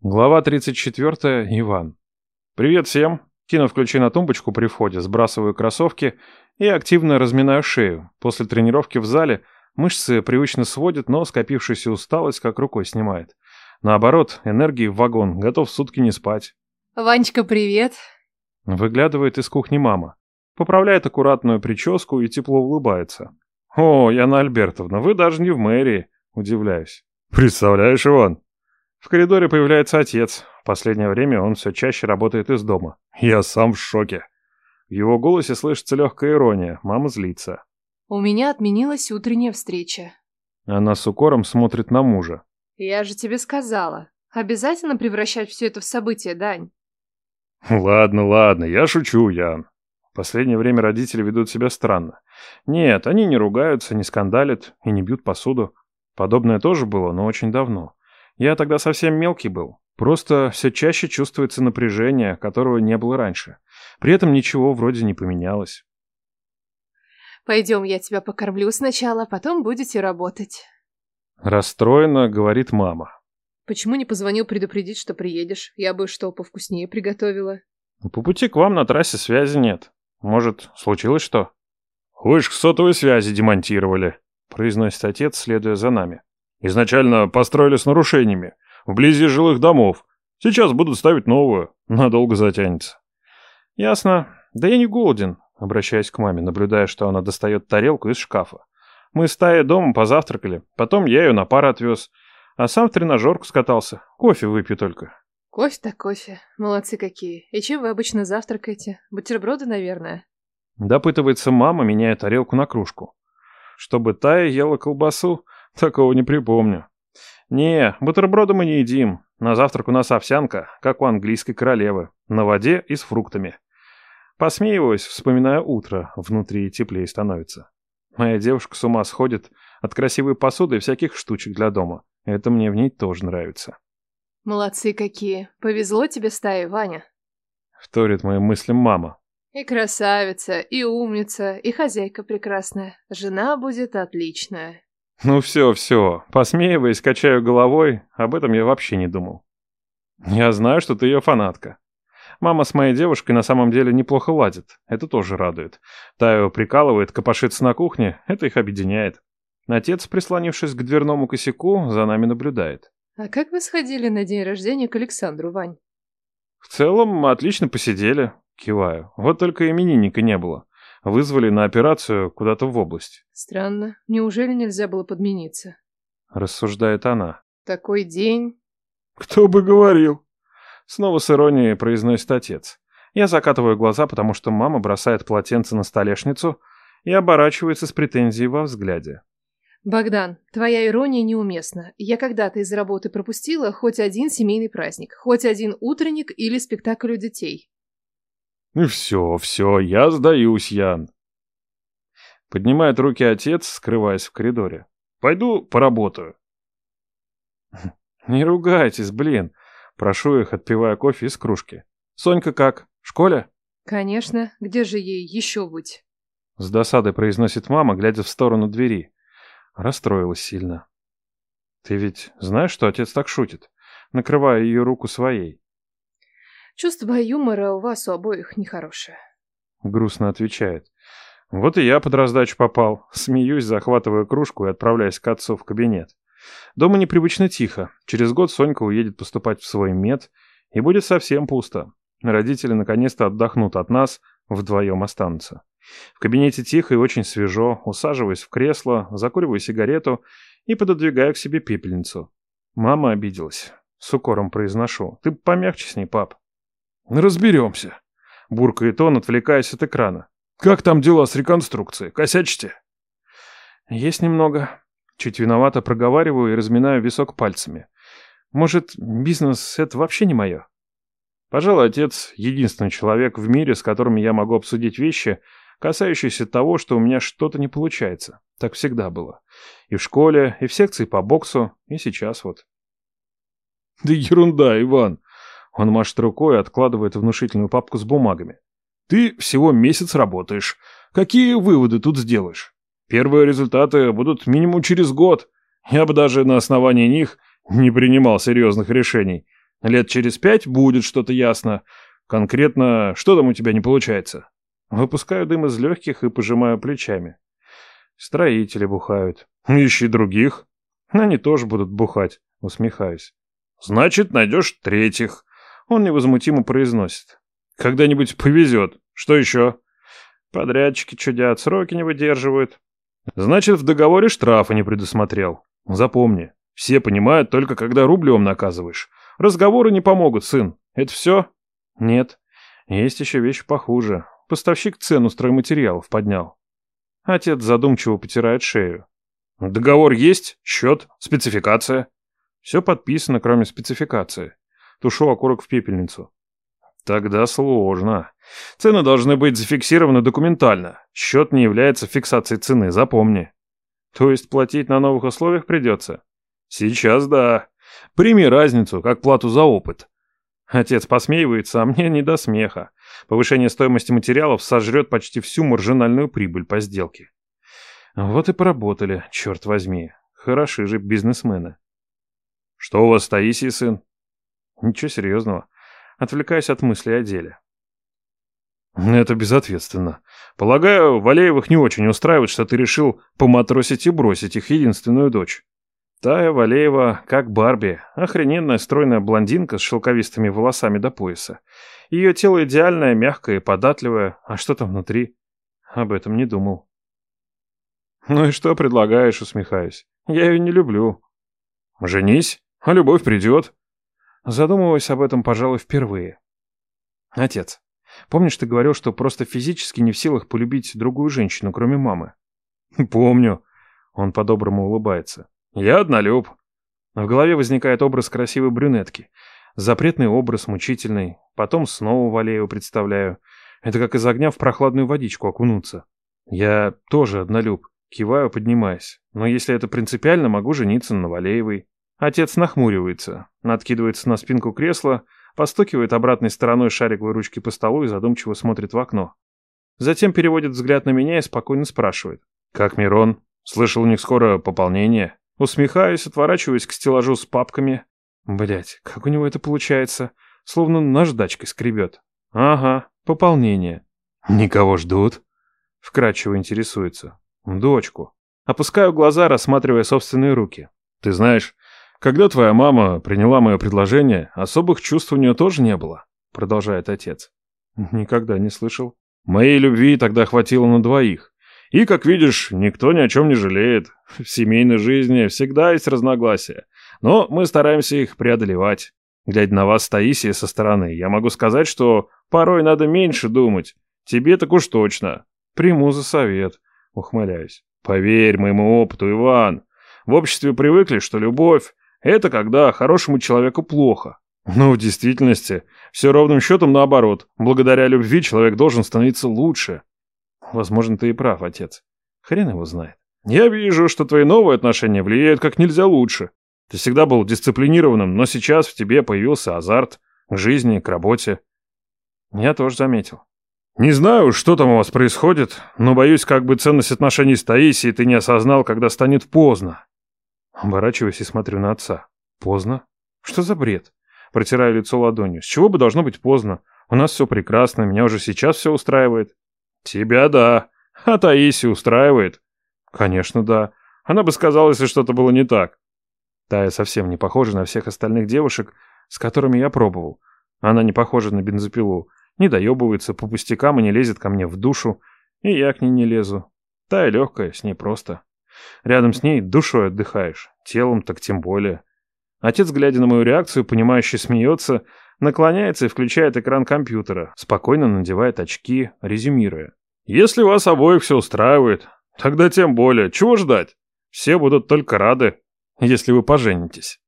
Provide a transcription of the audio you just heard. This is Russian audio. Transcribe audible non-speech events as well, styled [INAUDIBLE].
Глава 34. Иван. Привет всем. Кинув ключи на тумбочку при входе, сбрасываю кроссовки и активно разминаю шею. После тренировки в зале мышцы привычно сводят, но скопившаяся усталость как рукой снимает. Наоборот, энергии в вагон, готов сутки не спать. Ванечка, привет. Выглядывает из кухни мама. Поправляет аккуратную прическу и тепло улыбается. «О, Яна Альбертовна, вы даже не в мэрии», — удивляюсь. «Представляешь, Иван, в коридоре появляется отец. В последнее время он все чаще работает из дома. Я сам в шоке. В его голосе слышится легкая ирония. Мама злится. У меня отменилась утренняя встреча. Она с укором смотрит на мужа. Я же тебе сказала. Обязательно превращать все это в событие, Дань. Ладно, ладно, я шучу, Ян. В последнее время родители ведут себя странно. Нет, они не ругаются, не скандалят и не бьют посуду. Подобное тоже было, но очень давно. Я тогда совсем мелкий был. Просто все чаще чувствуется напряжение, которого не было раньше. При этом ничего вроде не поменялось. Пойдем, я тебя покормлю сначала, потом будете работать. Расстроенно говорит мама. Почему не позвонил предупредить, что приедешь? Я бы что, повкуснее приготовила. По пути к вам на трассе связи нет. Может, случилось что? Вышку сотовой связи демонтировали, произносит отец, следуя за нами. Изначально построили с нарушениями, вблизи жилых домов. Сейчас будут ставить новую, надолго затянется. Ясно. Да я не голоден, обращаясь к маме, наблюдая, что она достает тарелку из шкафа. Мы с Таей дома позавтракали, потом я ее на пар отвез, а сам в тренажерку скатался. Кофе выпью только. Кофе так кофе. Молодцы какие. И чем вы обычно завтракаете? Бутерброды, наверное? Допытывается мама, меняя тарелку на кружку. Чтобы Тая ела колбасу, Такого не припомню. Не, бутерброды мы не едим. На завтрак у нас овсянка, как у английской королевы, на воде и с фруктами. Посмеиваюсь, вспоминая утро, внутри теплее становится. Моя девушка с ума сходит от красивой посуды и всяких штучек для дома. Это мне в ней тоже нравится. Молодцы какие. Повезло тебе стае, Ваня. Вторит моим мыслям мама. И красавица, и умница, и хозяйка прекрасная. Жена будет отличная. [LAUGHS] Ну все, все. Посмеиваясь, качаю головой, об этом я вообще не думал. Я знаю, что ты ее фанатка. Мама с моей девушкой на самом деле неплохо ладит. Это тоже радует. Таю прикалывает, копошится на кухне. Это их объединяет. Отец, прислонившись к дверному косяку, за нами наблюдает. А как вы сходили на день рождения к Александру, Вань? В целом, отлично посидели. Киваю. Вот только именинника не было вызвали на операцию куда-то в область. Странно. Неужели нельзя было подмениться? Рассуждает она. Такой день. Кто бы говорил? Снова с иронией произносит отец. Я закатываю глаза, потому что мама бросает полотенце на столешницу и оборачивается с претензией во взгляде. Богдан, твоя ирония неуместна. Я когда-то из работы пропустила хоть один семейный праздник, хоть один утренник или спектакль у детей. «Ну все, все, я сдаюсь, Ян». Поднимает руки отец, скрываясь в коридоре. «Пойду поработаю». [LAUGHS] «Не ругайтесь, блин!» Прошу их, отпивая кофе из кружки. «Сонька как? В школе?» «Конечно. Где же ей еще быть?» С досадой произносит мама, глядя в сторону двери. Расстроилась сильно. «Ты ведь знаешь, что отец так шутит?» Накрывая ее руку своей. Чувство юмора у вас у обоих нехорошее. Грустно отвечает. Вот и я под раздачу попал. Смеюсь, захватывая кружку и отправляюсь к отцу в кабинет. Дома непривычно тихо. Через год Сонька уедет поступать в свой мед, и будет совсем пусто. Родители наконец-то отдохнут от нас, вдвоем останутся. В кабинете тихо и очень свежо, усаживаюсь в кресло, закуриваю сигарету и пододвигаю к себе пепельницу. Мама обиделась. С укором произношу. Ты помягче с ней, пап. «Разберемся», — буркает он, отвлекаясь от экрана. «Как там дела с реконструкцией? Косячите?» «Есть немного». Чуть виновато проговариваю и разминаю висок пальцами. «Может, бизнес — это вообще не мое?» Пожалуй, отец — единственный человек в мире, с которым я могу обсудить вещи, касающиеся того, что у меня что-то не получается. Так всегда было. И в школе, и в секции по боксу, и сейчас вот. «Да ерунда, Иван!» Он машет рукой и откладывает внушительную папку с бумагами. «Ты всего месяц работаешь. Какие выводы тут сделаешь? Первые результаты будут минимум через год. Я бы даже на основании них не принимал серьезных решений. Лет через пять будет что-то ясно. Конкретно, что там у тебя не получается? Выпускаю дым из легких и пожимаю плечами. Строители бухают. Ищи других. Они тоже будут бухать, усмехаюсь. Значит, найдешь третьих. Он невозмутимо произносит. Когда-нибудь повезет. Что еще? Подрядчики чудят, сроки не выдерживают. Значит, в договоре штрафа не предусмотрел. Запомни, все понимают только когда рублем наказываешь. Разговоры не помогут, сын. Это все? Нет. Есть еще вещи похуже. Поставщик цену стройматериалов поднял. Отец задумчиво потирает шею. Договор есть, счет, спецификация. Все подписано, кроме спецификации. Тушу окурок в пепельницу. Тогда сложно. Цены должны быть зафиксированы документально. Счет не является фиксацией цены, запомни. То есть платить на новых условиях придется? Сейчас да. Прими разницу, как плату за опыт. Отец посмеивается, а мне не до смеха. Повышение стоимости материалов сожрет почти всю маржинальную прибыль по сделке. Вот и поработали, черт возьми. Хороши же бизнесмены. Что у вас с сын? Ничего серьезного. Отвлекаюсь от мыслей о деле. Это безответственно. Полагаю, Валеевых не очень устраивает, что ты решил поматросить и бросить их единственную дочь. Тая Валеева, как Барби, охрененная стройная блондинка с шелковистыми волосами до пояса. Ее тело идеальное, мягкое и податливое, а что там внутри? Об этом не думал. Ну и что предлагаешь, усмехаюсь. Я ее не люблю. Женись, а любовь придет. Задумываюсь об этом, пожалуй, впервые. Отец, помнишь, ты говорил, что просто физически не в силах полюбить другую женщину, кроме мамы? [LAUGHS] Помню. Он по-доброму улыбается. Я однолюб. В голове возникает образ красивой брюнетки. Запретный образ, мучительный. Потом снова Валею представляю. Это как из огня в прохладную водичку окунуться. Я тоже однолюб. Киваю, поднимаясь. Но если это принципиально, могу жениться на Валеевой. Отец нахмуривается, откидывается на спинку кресла, постукивает обратной стороной шариковой ручки по столу и задумчиво смотрит в окно. Затем переводит взгляд на меня и спокойно спрашивает. «Как Мирон? Слышал, у них скоро пополнение?» Усмехаюсь, отворачиваюсь к стеллажу с папками. Блять, как у него это получается? Словно наждачкой скребет. Ага, пополнение. Никого ждут? Вкратчиво интересуется. Дочку. Опускаю глаза, рассматривая собственные руки. Ты знаешь, когда твоя мама приняла мое предложение, особых чувств у нее тоже не было, продолжает отец. Никогда не слышал. Моей любви тогда хватило на двоих. И, как видишь, никто ни о чем не жалеет. В семейной жизни всегда есть разногласия. Но мы стараемся их преодолевать. Глядя на вас, Таисия, со стороны, я могу сказать, что порой надо меньше думать. Тебе так уж точно. Приму за совет. Ухмыляюсь. Поверь моему опыту, Иван. В обществе привыкли, что любовь — это когда хорошему человеку плохо. Но в действительности все ровным счетом наоборот. Благодаря любви человек должен становиться лучше. Возможно, ты и прав, отец. Хрен его знает. Я вижу, что твои новые отношения влияют как нельзя лучше. Ты всегда был дисциплинированным, но сейчас в тебе появился азарт к жизни, к работе. Я тоже заметил. Не знаю, что там у вас происходит, но боюсь, как бы ценность отношений с Таисией ты не осознал, когда станет поздно. Оборачиваюсь и смотрю на отца. Поздно? Что за бред? Протираю лицо ладонью. С чего бы должно быть поздно? У нас все прекрасно, меня уже сейчас все устраивает. «Тебя да. А Таисию устраивает?» «Конечно, да. Она бы сказала, если что-то было не так». Тая совсем не похожа на всех остальных девушек, с которыми я пробовал. Она не похожа на бензопилу. Не доебывается по пустякам и не лезет ко мне в душу. И я к ней не лезу. Тая легкая, с ней просто. Рядом с ней душой отдыхаешь, телом так тем более. Отец, глядя на мою реакцию, понимающе смеется, наклоняется и включает экран компьютера, спокойно надевает очки, резюмируя. «Если вас обоих все устраивает, тогда тем более. Чего ждать? Все будут только рады, если вы поженитесь».